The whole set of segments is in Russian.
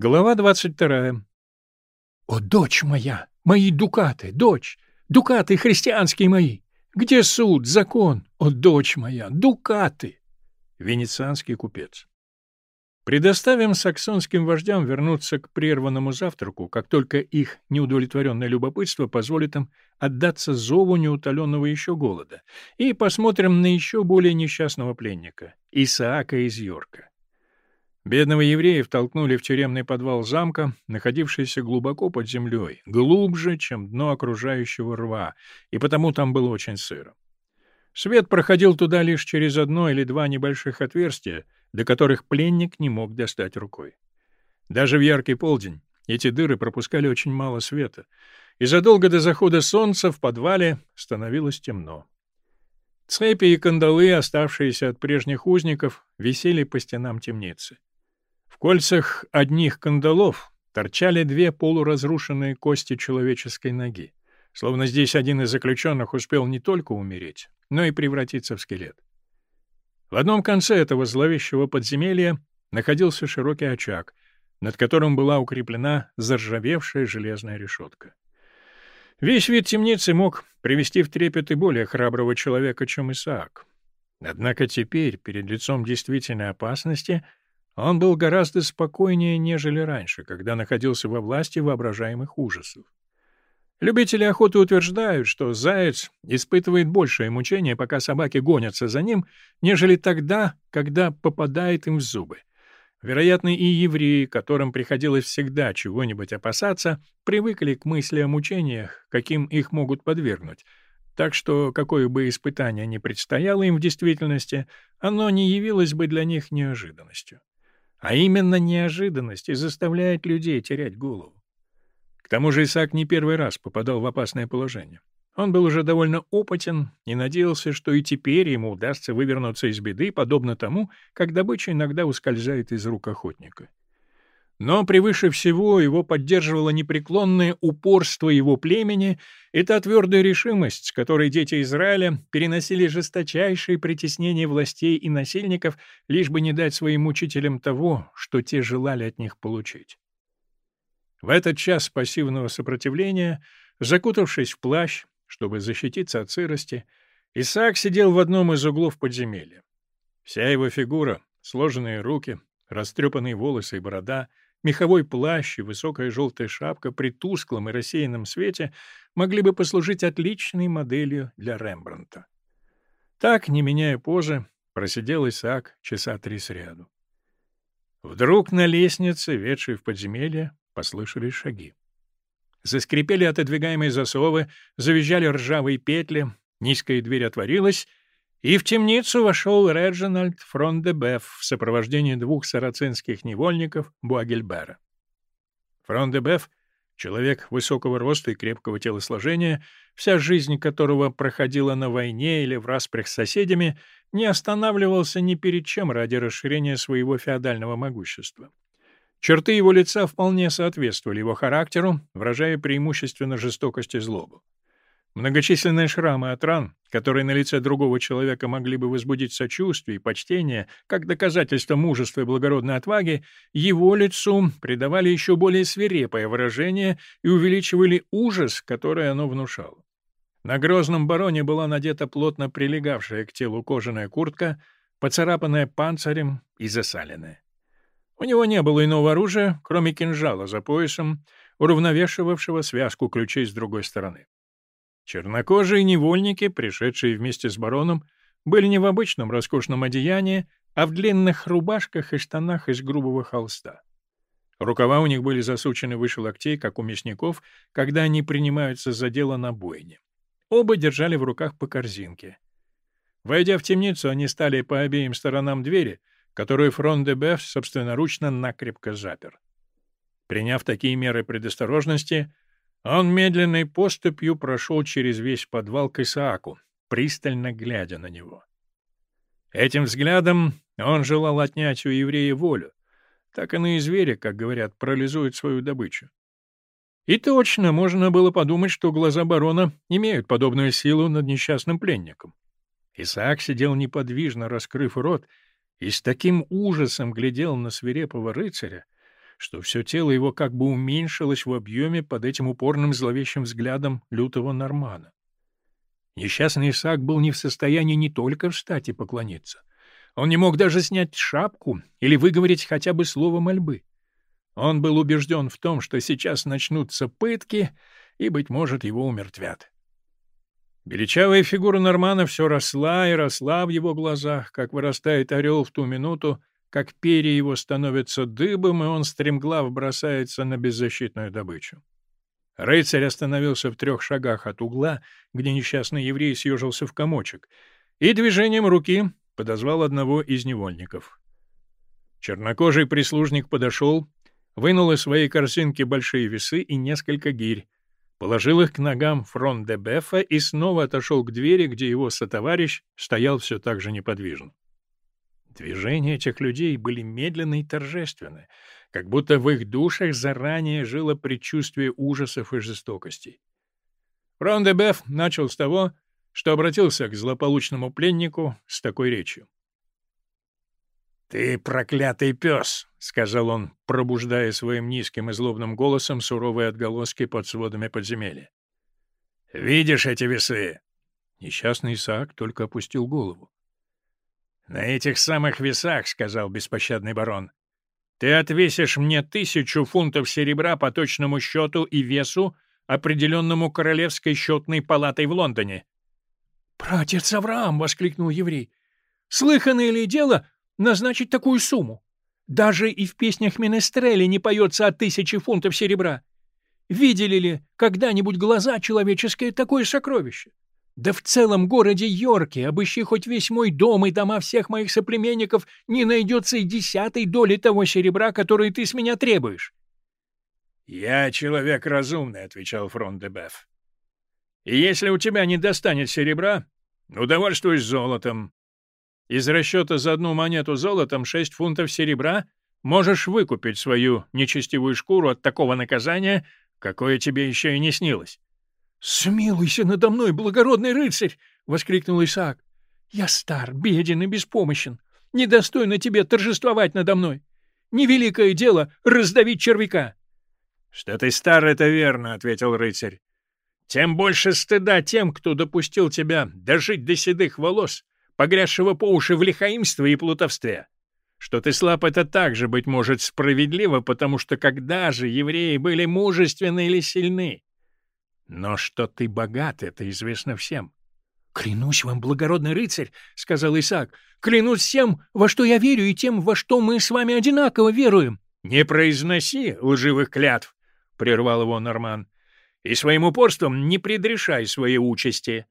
Глава двадцать вторая. «О, дочь моя! Мои дукаты! Дочь! Дукаты христианские мои! Где суд, закон? О, дочь моя! Дукаты!» Венецианский купец. Предоставим саксонским вождям вернуться к прерванному завтраку, как только их неудовлетворенное любопытство позволит им отдаться зову неутоленного еще голода, и посмотрим на еще более несчастного пленника — Исаака из Йорка. Бедного еврея втолкнули в тюремный подвал замка, находившийся глубоко под землей, глубже, чем дно окружающего рва, и потому там было очень сыро. Свет проходил туда лишь через одно или два небольших отверстия, до которых пленник не мог достать рукой. Даже в яркий полдень эти дыры пропускали очень мало света, и задолго до захода солнца в подвале становилось темно. Цепи и кандалы, оставшиеся от прежних узников, висели по стенам темницы. В кольцах одних кандалов торчали две полуразрушенные кости человеческой ноги, словно здесь один из заключенных успел не только умереть, но и превратиться в скелет. В одном конце этого зловещего подземелья находился широкий очаг, над которым была укреплена заржавевшая железная решетка. Весь вид темницы мог привести в трепет и более храброго человека, чем Исаак. Однако теперь, перед лицом действительной опасности, он был гораздо спокойнее, нежели раньше, когда находился во власти воображаемых ужасов. Любители охоты утверждают, что заяц испытывает большее мучение, пока собаки гонятся за ним, нежели тогда, когда попадает им в зубы. Вероятно, и евреи, которым приходилось всегда чего-нибудь опасаться, привыкли к мысли о мучениях, каким их могут подвергнуть, так что какое бы испытание ни предстояло им в действительности, оно не явилось бы для них неожиданностью. А именно неожиданность и заставляет людей терять голову. К тому же Исаак не первый раз попадал в опасное положение. Он был уже довольно опытен и надеялся, что и теперь ему удастся вывернуться из беды, подобно тому, как добыча иногда ускользает из рук охотника. Но превыше всего его поддерживало непреклонное упорство его племени и та твердая решимость, с которой дети Израиля переносили жесточайшие притеснения властей и насильников, лишь бы не дать своим учителям того, что те желали от них получить. В этот час пассивного сопротивления, закутавшись в плащ, чтобы защититься от сырости, Исаак сидел в одном из углов подземелья. Вся его фигура, сложенные руки, растрепанные волосы и борода — Меховой плащ и высокая желтая шапка при тусклом и рассеянном свете могли бы послужить отличной моделью для Рембрандта. Так, не меняя позы, просидел Исаак часа три сряду. Вдруг на лестнице, ведшей в подземелье, послышались шаги. Заскрипели отодвигаемые засовы, завизжали ржавые петли, низкая дверь отворилась, и в темницу вошел Реджинальд Фрон-де-Беф в сопровождении двух сарацинских невольников Буагельбера. Фрон-де-Беф — человек высокого роста и крепкого телосложения, вся жизнь которого проходила на войне или в распрях с соседями, не останавливался ни перед чем ради расширения своего феодального могущества. Черты его лица вполне соответствовали его характеру, выражая преимущественно жестокость и злобу. Многочисленные шрамы от ран, которые на лице другого человека могли бы возбудить сочувствие и почтение, как доказательство мужества и благородной отваги, его лицу придавали еще более свирепое выражение и увеличивали ужас, который оно внушало. На грозном бароне была надета плотно прилегавшая к телу кожаная куртка, поцарапанная панцирем и засаленная. У него не было иного оружия, кроме кинжала за поясом, уравновешивавшего связку ключей с другой стороны. Чернокожие невольники, пришедшие вместе с бароном, были не в обычном роскошном одеянии, а в длинных рубашках и штанах из грубого холста. Рукава у них были засучены выше локтей, как у мясников, когда они принимаются за дело на бойне. Оба держали в руках по корзинке. Войдя в темницу, они стали по обеим сторонам двери, которую фронт де Беф собственноручно накрепко запер. Приняв такие меры предосторожности, он медленной поступью прошел через весь подвал к Исааку, пристально глядя на него. Этим взглядом он желал отнять у еврея волю. Так иные звери, как говорят, парализуют свою добычу. И точно можно было подумать, что глаза барона имеют подобную силу над несчастным пленником. Исаак сидел неподвижно, раскрыв рот, и с таким ужасом глядел на свирепого рыцаря, что все тело его как бы уменьшилось в объеме под этим упорным зловещим взглядом лютого Нормана. Несчастный Исаак был не в состоянии не только встать и поклониться. Он не мог даже снять шапку или выговорить хотя бы слово мольбы. Он был убежден в том, что сейчас начнутся пытки, и, быть может, его умертвят. Величавая фигура Нормана все росла и росла в его глазах, как вырастает орел в ту минуту, как перья его становятся дыбом, и он стремглав бросается на беззащитную добычу. Рыцарь остановился в трех шагах от угла, где несчастный еврей съежился в комочек, и движением руки подозвал одного из невольников. Чернокожий прислужник подошел, вынул из своей корзинки большие весы и несколько гирь, положил их к ногам фрон де Бефа и снова отошел к двери, где его сотоварищ стоял все так же неподвижно. Движения этих людей были медленны и торжественны, как будто в их душах заранее жило предчувствие ужасов и жестокостей. Рон де Беф начал с того, что обратился к злополучному пленнику с такой речью. «Ты проклятый пес!» — сказал он, пробуждая своим низким и злобным голосом суровые отголоски под сводами подземелья. «Видишь эти весы?» Несчастный Исаак только опустил голову. «На этих самых весах, — сказал беспощадный барон, — ты отвесишь мне тысячу фунтов серебра по точному счету и весу, определенному Королевской счетной палатой в Лондоне». «Братец Авраам!» — воскликнул еврей. «Слыханное ли дело назначить такую сумму? Даже и в песнях Менестрели не поется о тысяче фунтов серебра. Видели ли когда-нибудь глаза человеческие такое сокровище? Да в целом городе Йорке, обыщи хоть весь мой дом и дома всех моих соплеменников, не найдется и десятой доли того серебра, которое ты с меня требуешь. — Я человек разумный, — отвечал Фрон де Беф. — И если у тебя не достанет серебра, удовольствуйся золотом. Из расчета за одну монету золотом шесть фунтов серебра можешь выкупить свою нечестивую шкуру от такого наказания, какое тебе еще и не снилось. «Смилуйся надо мной, благородный рыцарь!» — воскликнул Исаак. «Я стар, беден и беспомощен. Недостойно тебе торжествовать надо мной. Невеликое дело — раздавить червяка». «Что ты стар, это верно», — ответил рыцарь. «Тем больше стыда тем, кто допустил тебя дожить до седых волос, погрязшего по уши в лихаимстве и плутовстве. Что ты слаб, это также, быть может, справедливо, потому что когда же евреи были мужественны или сильны? Но что ты богат, это известно всем. — Клянусь вам, благородный рыцарь, — сказал Исаак, — клянусь всем, во что я верю, и тем, во что мы с вами одинаково веруем. — Не произноси лживых клятв, — прервал его Норман, — и своим упорством не предрешай своей участи,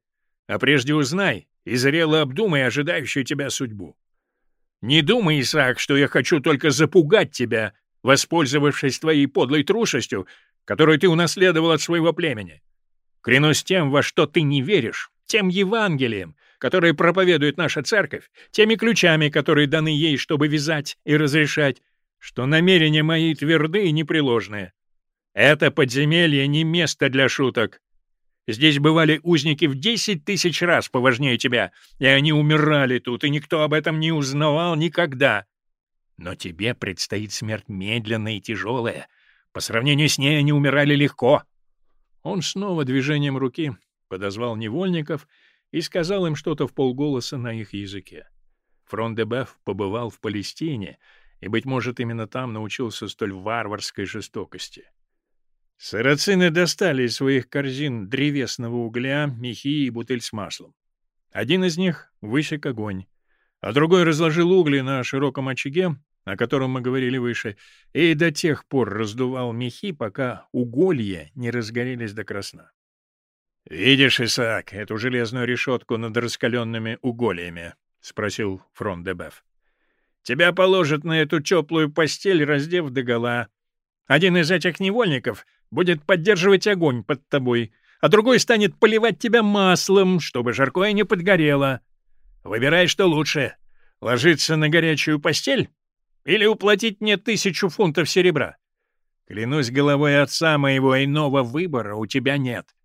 а прежде узнай и зрело обдумай ожидающую тебя судьбу. Не думай, Исаак, что я хочу только запугать тебя, воспользовавшись твоей подлой трусостью, которую ты унаследовал от своего племени. Клянусь тем, во что ты не веришь, тем Евангелием, которое проповедует наша церковь, теми ключами, которые даны ей, чтобы вязать и разрешать, что намерения мои тверды и непреложные. Это подземелье не место для шуток. Здесь бывали узники в десять тысяч раз поважнее тебя, и они умирали тут, и никто об этом не узнавал никогда. Но тебе предстоит смерть медленная и тяжелая. По сравнению с ней они умирали легко. Он снова движением руки подозвал невольников и сказал им что-то в полголоса на их языке. Фрон де Беф побывал в Палестине и, быть может, именно там научился столь варварской жестокости. Сарацины достали из своих корзин древесного угля, мехи и бутыль с маслом. Один из них высек огонь, а другой разложил угли на широком очаге, о котором мы говорили выше, и до тех пор раздувал мехи, пока уголья не разгорелись до красна. — Видишь, Исаак, эту железную решетку над раскаленными угольями? — спросил Фрон де Тебя положат на эту теплую постель, раздев догола. Один из этих невольников будет поддерживать огонь под тобой, а другой станет поливать тебя маслом, чтобы жаркое не подгорело. Выбирай, что лучше — ложиться на горячую постель или уплатить мне тысячу фунтов серебра. Клянусь головой отца моего, иного выбора у тебя нет.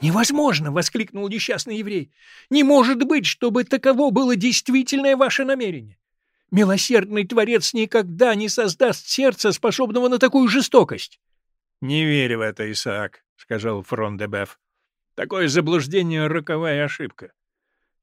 «Невозможно!» — воскликнул несчастный еврей. «Не может быть, чтобы таково было действительное ваше намерение. Милосердный Творец никогда не создаст сердца, способного на такую жестокость. — Не верь в это, Исаак, — сказал Фрон де Беф. — Такое заблуждение — роковая ошибка.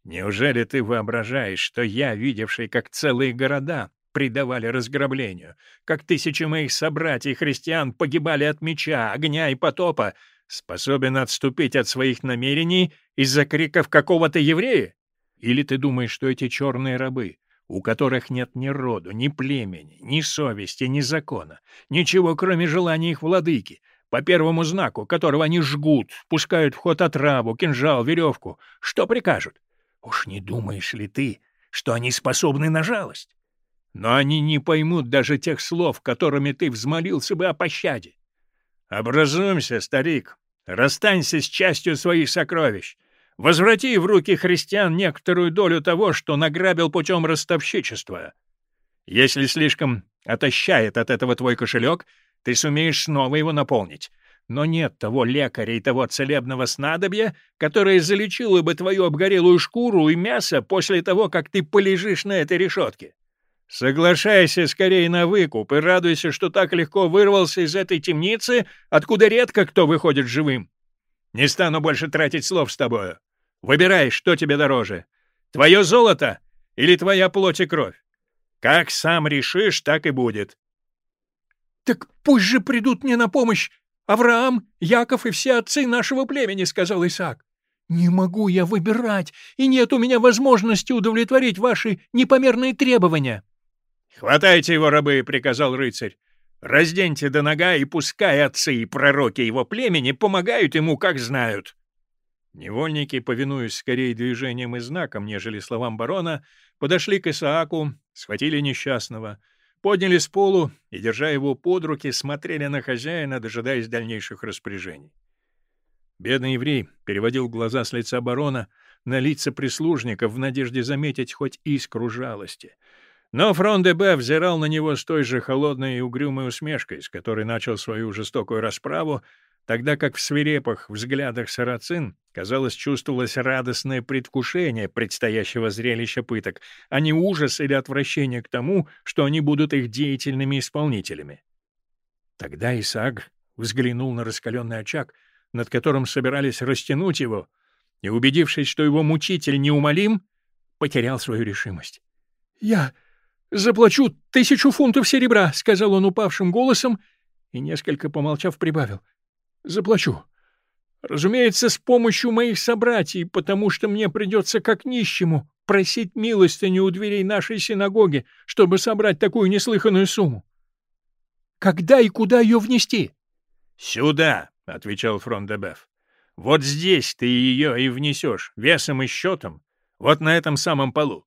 Неужели ты воображаешь, что я, видевший, как целые города предавали разграблению, как тысячи моих собратьев-христиан погибали от меча, огня и потопа, способен отступить от своих намерений из-за криков какого-то еврея? Или ты думаешь, что эти черные рабы, у которых нет ни роду, ни племени, ни совести, ни закона, ничего, кроме желания их владыки, по первому знаку, которого они жгут, пускают в ход отраву, кинжал, веревку, что прикажут? Уж не думаешь ли ты, что они способны на жалость? Но они не поймут даже тех слов, которыми ты взмолился бы о пощаде. Образумься, старик, расстанься с частью своих сокровищ, возврати в руки христиан некоторую долю того, что награбил путем ростовщичества. Если слишком отощает от этого твой кошелек, ты сумеешь снова его наполнить, но нет того лекаря и того целебного снадобья, которое залечило бы твою обгорелую шкуру и мясо после того, как ты полежишь на этой решетке. Соглашайся скорее на выкуп и радуйся, что так легко вырвался из этой темницы, откуда редко кто выходит живым. Не стану больше тратить слов с тобою. Выбирай, что тебе дороже. Твое золото или твоя плоть и кровь? Как сам решишь, так и будет. — Так пусть же придут мне на помощь Авраам, Яков и все отцы нашего племени, — сказал Исаак. Не могу я выбирать, и нет у меня возможности удовлетворить ваши непомерные требования. — Хватайте его, рабы, — приказал рыцарь. Разденьте до нога, и пускай отцы и пророки его племени помогают ему, как знают. Невольники, повинуясь скорее движениям и знакам, нежели словам барона, подошли к Исааку, схватили несчастного — подняли с полу и, держа его под руки, смотрели на хозяина, дожидаясь дальнейших распоряжений. Бедный еврей переводил глаза с лица барона на лица прислужников в надежде заметить хоть искру жалости. Но фрон де взирал на него с той же холодной и угрюмой усмешкой, с которой начал свою жестокую расправу, тогда как в свирепых взглядах сарацин, казалось, чувствовалось радостное предвкушение предстоящего зрелища пыток, а не ужас или отвращение к тому, что они будут их деятельными исполнителями. Тогда Исаак взглянул на раскаленный очаг, над которым собирались растянуть его, и, убедившись, что его мучитель неумолим, потерял свою решимость. — Я заплачу тысячу фунтов серебра, — сказал он упавшим голосом и, несколько помолчав, прибавил — Заплачу. Разумеется, с помощью моих собратьев, потому что мне придется как нищему просить милостыню у дверей нашей синагоги, чтобы собрать такую неслыханную сумму. Когда и куда ее внести? — Сюда, — отвечал Фрондебеф. — Вот здесь ты ее и внесешь, весом и счетом, вот на этом самом полу.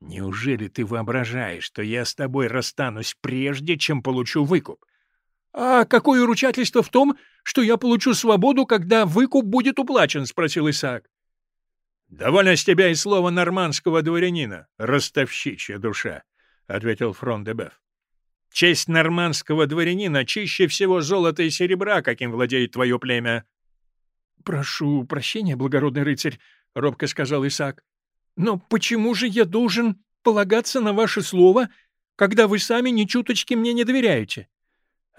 Неужели ты воображаешь, что я с тобой расстанусь прежде, чем получу выкуп? — А какое ручательство в том, что я получу свободу, когда выкуп будет уплачен? — спросил Исаак. — Довольно с тебя и слова нормандского дворянина, ростовщичья душа, — ответил фрон де Беф. — Честь нормандского дворянина чище всего золота и серебра, каким владеет твое племя. — Прошу прощения, благородный рыцарь, — робко сказал Исаак. — Но почему же я должен полагаться на ваше слово, когда вы сами ни чуточки мне не доверяете? —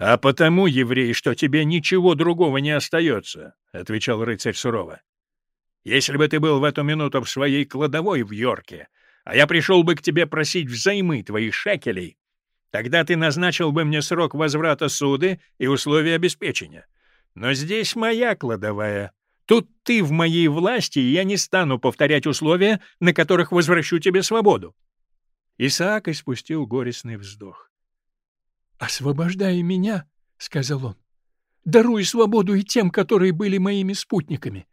«А потому, еврей, что тебе ничего другого не остается», — отвечал рыцарь сурово. «Если бы ты был в эту минуту в своей кладовой в Йорке, а я пришел бы к тебе просить взаймы твоих шекелей, тогда ты назначил бы мне срок возврата суды и условия обеспечения. Но здесь моя кладовая. Тут ты в моей власти, и я не стану повторять условия, на которых возвращу тебе свободу». Исаак испустил горестный вздох. «Освобождай меня», — сказал он. «Даруй свободу и тем, которые были моими спутниками.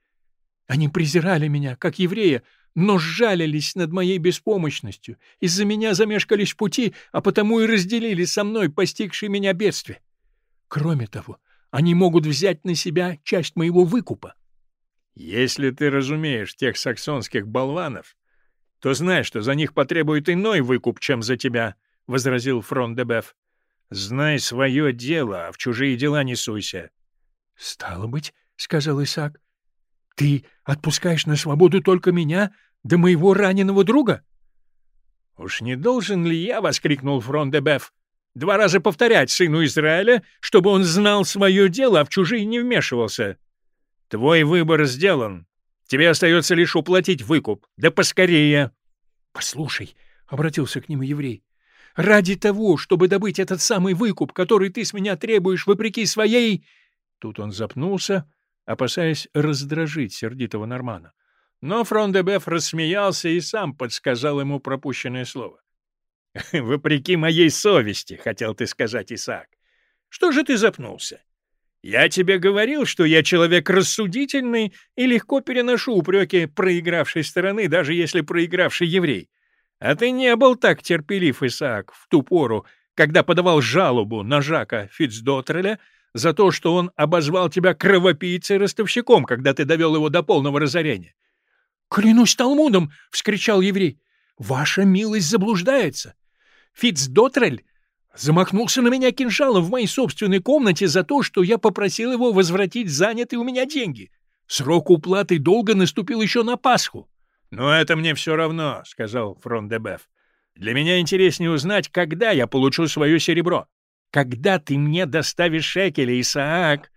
Они презирали меня, как еврея, но сжалились над моей беспомощностью, из-за меня замешкались пути, а потому и разделили со мной постигшие меня бедствие. Кроме того, они могут взять на себя часть моего выкупа. Если ты разумеешь тех саксонских болванов, то знай, что за них потребует иной выкуп, чем за тебя, — возразил Фрон де Беф. Знай свое дело, а в чужие дела не суйся. — Стало быть, — сказал Исаак, — ты отпускаешь на свободу только меня, да моего раненого друга? — «Уж не должен ли я, — воскликнул Фрон де Беф, — два раза повторять сыну Израиля, чтобы он знал свое дело, а в чужие не вмешивался? Твой выбор сделан. Тебе остается лишь уплатить выкуп. Да поскорее!» «Послушай», — обратился к нему еврей, — «ради того, чтобы добыть этот самый выкуп, который ты с меня требуешь вопреки своей...» Тут он запнулся, опасаясь раздражить сердитого Нормана. Но Фрон де Беф рассмеялся и сам подсказал ему пропущенное слово. «Вопреки моей совести», — хотел ты сказать, Исаак. «Что же ты запнулся? Я тебе говорил, что я человек рассудительный и легко переношу упреки проигравшей стороны, даже если проигравший еврей. А ты не был так терпелив, Исаак, в ту пору, когда подавал жалобу на Жака Фицдотреля за то, что он обозвал тебя кровопийцей-ростовщиком, когда ты довел его до полного разорения. «Клянусь Талмудом!» — вскричал еврей. «Ваша милость заблуждается. Фицдотрель замахнулся на меня кинжалом в моей собственной комнате за то, что я попросил его возвратить занятые у меня деньги. Срок уплаты долга наступил еще на Пасху». «Но это мне все равно», — сказал Фрон де Беф. «Для меня интереснее узнать, когда я получу свое серебро. Когда ты мне доставишь шекели, Исаак?»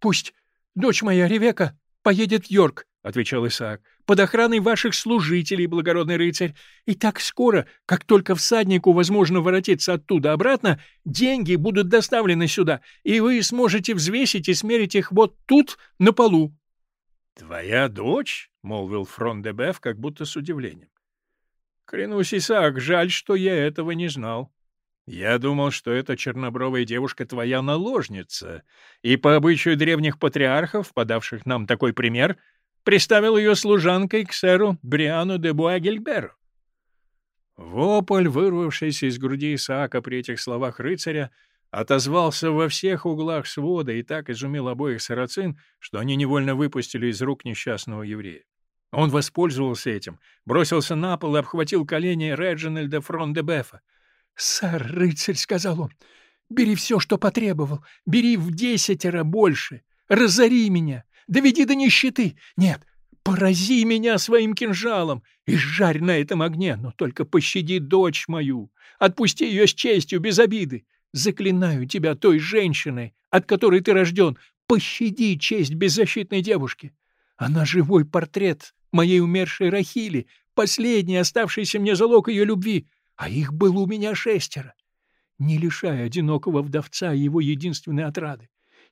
«Пусть дочь моя Ревека поедет в Йорк — отвечал Исаак, — под охраной ваших служителей, благородный рыцарь. И так скоро, как только всаднику возможно воротиться оттуда обратно, деньги будут доставлены сюда, и вы сможете взвесить и смерить их вот тут, на полу. — Твоя дочь? — молвил Фрон де Беф, как будто с удивлением. — Клянусь, Исаак, жаль, что я этого не знал. Я думал, что эта чернобровая девушка твоя наложница, и по обычаю древних патриархов, подавших нам такой пример, — приставил ее служанкой к сэру Бриану де Буагельберу. Вопль, вырвавшийся из груди Исаака при этих словах рыцаря, отозвался во всех углах свода и так изумил обоих сарацин, что они невольно выпустили из рук несчастного еврея. Он воспользовался этим, бросился на пол и обхватил колени Реджинальда Фрон де Бефа. «Сэр, рыцарь», — сказал он, — «бери все, что потребовал, бери в десятеро больше, разори меня, доведи до нищеты. Нет, порази меня своим кинжалом и жарь на этом огне, но только пощади дочь мою, отпусти ее с честью, без обиды. Заклинаю тебя той женщиной, от которой ты рожден, пощади честь беззащитной девушки. Она живой портрет моей умершей Рахили, последний оставшийся мне залог ее любви, а их было у меня шестеро. Не лишай одинокого вдовца его единственной отрады.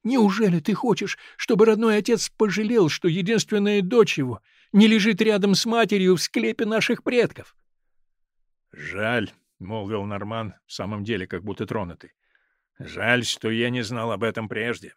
Неужели ты хочешь, чтобы родной отец пожалел, что единственная дочь его не лежит рядом с матерью в склепе наших предков? — Жаль, — молвил Норман, в самом деле как будто тронутый. — Жаль, что я не знал об этом прежде.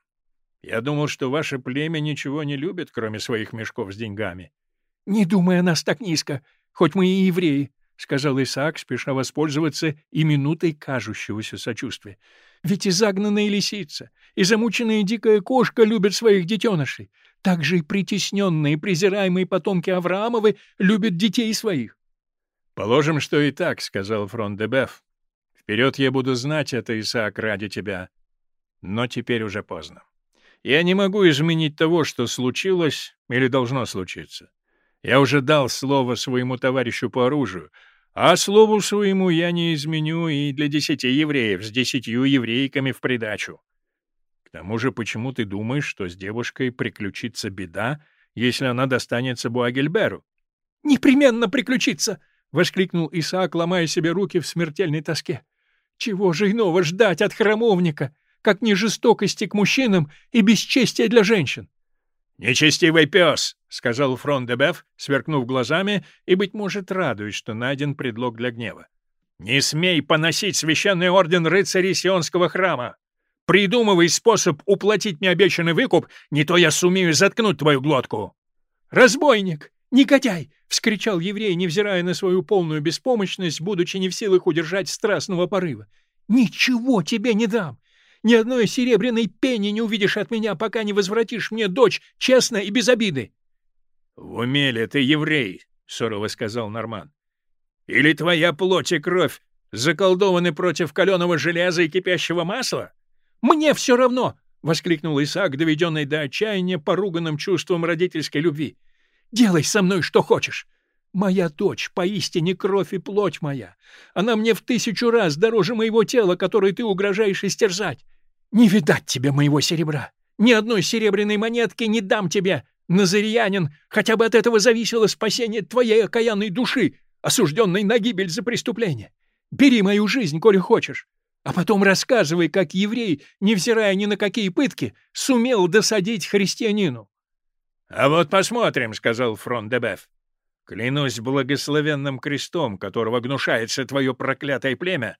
Я думал, что ваше племя ничего не любит, кроме своих мешков с деньгами. — Не думай о нас так низко, хоть мы и евреи, — сказал Исаак, спеша воспользоваться и минутой кажущегося сочувствия. Ведь и загнанная лисица, и замученная дикая кошка любят своих детенышей. Так же и притесненные, презираемые потомки Авраамовы любят детей своих. — Положим, что и так, — сказал Фрон де Беф. — Вперед я буду знать это, Исаак, ради тебя. Но теперь уже поздно. Я не могу изменить того, что случилось или должно случиться. Я уже дал слово своему товарищу по оружию, а слову своему я не изменю и для десяти евреев с десятью еврейками в придачу. К тому же, почему ты думаешь, что с девушкой приключится беда, если она достанется Буагельберу? — Непременно приключится! — воскликнул Исаак, ломая себе руки в смертельной тоске. — Чего же иного ждать от храмовника, как не жестокости к мужчинам и бесчестия для женщин? «Нечестивый пес!» — сказал Фрон де Беф, сверкнув глазами и, быть может, радуясь, что найден предлог для гнева. «Не смей поносить священный орден рыцарей Сионского храма! Придумывай способ уплатить мне обещанный выкуп, не то я сумею заткнуть твою глотку!» «Разбойник! Негодяй!» — вскричал еврей, невзирая на свою полную беспомощность, будучи не в силах удержать страстного порыва. «Ничего тебе не дам! Ни одной серебряной пени не увидишь от меня, пока не возвратишь мне дочь честно и без обиды. — В уме ли ты еврей? — сурово сказал Норман. — Или твоя плоть и кровь заколдованы против каленого железа и кипящего масла? — Мне все равно! — воскликнул Исаак, доведенный до отчаяния поруганным чувством родительской любви. — Делай со мной что хочешь. Моя дочь, поистине кровь и плоть моя. Она мне в тысячу раз дороже моего тела, которое ты угрожаешь истерзать. Не видать тебе моего серебра. Ни одной серебряной монетки не дам тебе, Назырянин, хотя бы от этого зависело спасение твоей окаянной души, осужденной на гибель за преступление. Бери мою жизнь, коли хочешь, а потом рассказывай, как еврей, невзирая ни на какие пытки, сумел досадить христианину. — А вот посмотрим, — сказал Фрон де Клянусь благословенным крестом, которого гнушается твое проклятое племя,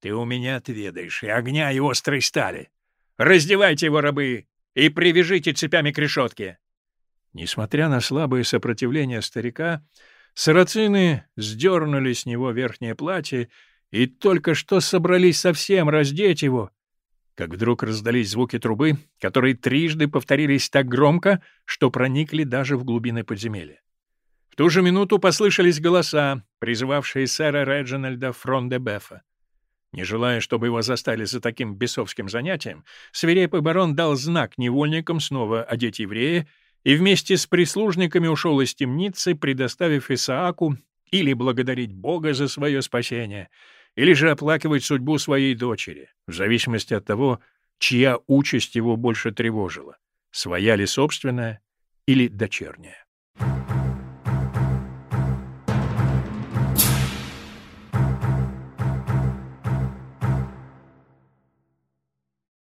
ты у меня отведаешь и огня, и острой стали. Раздевайте его, рабы, и привяжите цепями к решетке. Несмотря на слабое сопротивление старика, сарацины сдернули с него верхнее платье и только что собрались совсем раздеть его, как вдруг раздались звуки трубы, которые трижды повторились так громко, что проникли даже в глубины подземелья. В ту же минуту послышались голоса, призывавшие сэра Реджинальда Фрон-де-Бефа. Не желая, чтобы его застали за таким бесовским занятием, свирепый барон дал знак невольникам снова одеть еврея и вместе с прислужниками ушел из темницы, предоставив Исааку или благодарить Бога за свое спасение, или же оплакивать судьбу своей дочери, в зависимости от того, чья участь его больше тревожила, своя ли собственная или дочерняя.